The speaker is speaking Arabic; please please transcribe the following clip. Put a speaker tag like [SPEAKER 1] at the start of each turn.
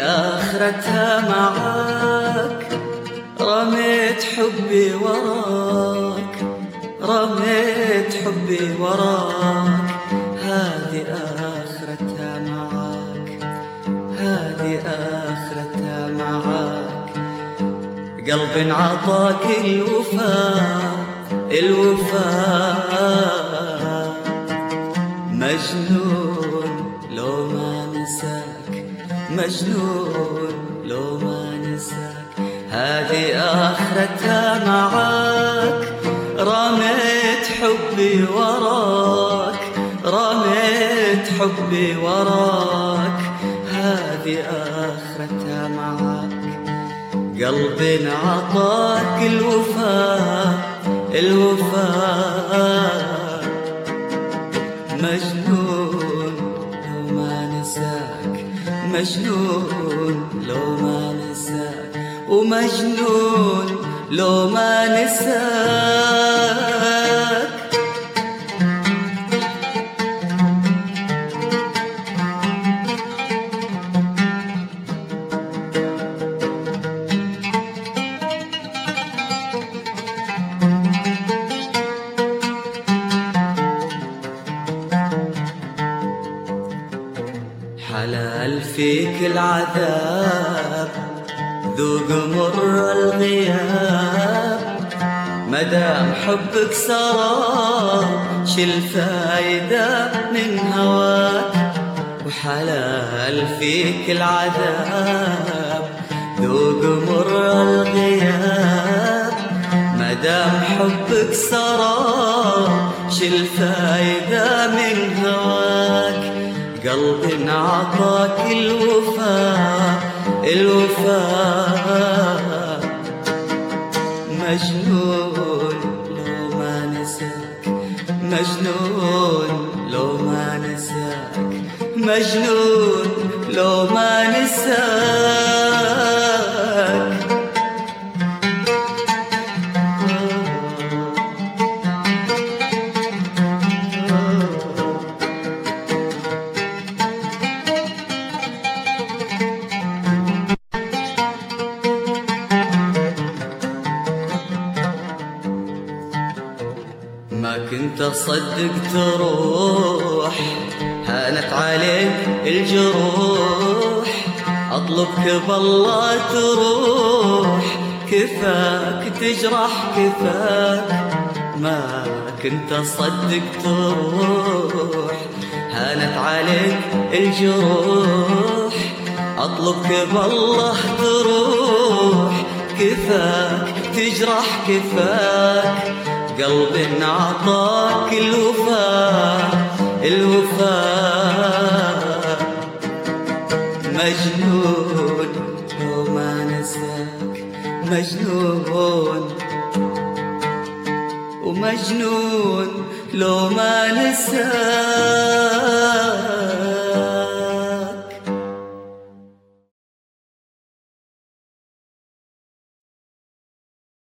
[SPEAKER 1] آخرتها معاك. رميت حبي وراك. رميت حبي وراك. هذه آخرتها معاك. هذه آخرتها معاك. قلب عطاك الوفاء الوفاء مجنون لو ما نساك. مجنون. لو ما نساك هذه آخرتها معاك. رميت حبي وراك رميت حبي وراك. هذه آخرتها معاك. قلب عطاك الوفاء الوفاء مجنون. مجنون لو ما نساك ومجنون لو ما نساك حلال فيك العذاب ذوق مر الغياب. مدام حبك سراب شل فايدة من هواك وحلال فيك العذاب ذوق مر الغياب. مدام حبك سراب شل فايدة من هواك قلب عطاك الوفاء الوفاء مجنون لو ما نساك مجنون لو ما نساك مجنون لو ما نساك. كنت أصدق تروح هانت عليك الجروح. أطلبك بالله تروح كفاك تجرح كفاك. ما كنت أصدق تروح هانت عليك الجروح. أطلبك بالله تروح كفاك تجرح كفاك. قلب عطاك الوفاء الوفاء مجنون لو ما نساك مجنون. ومجنون لو ما نساك.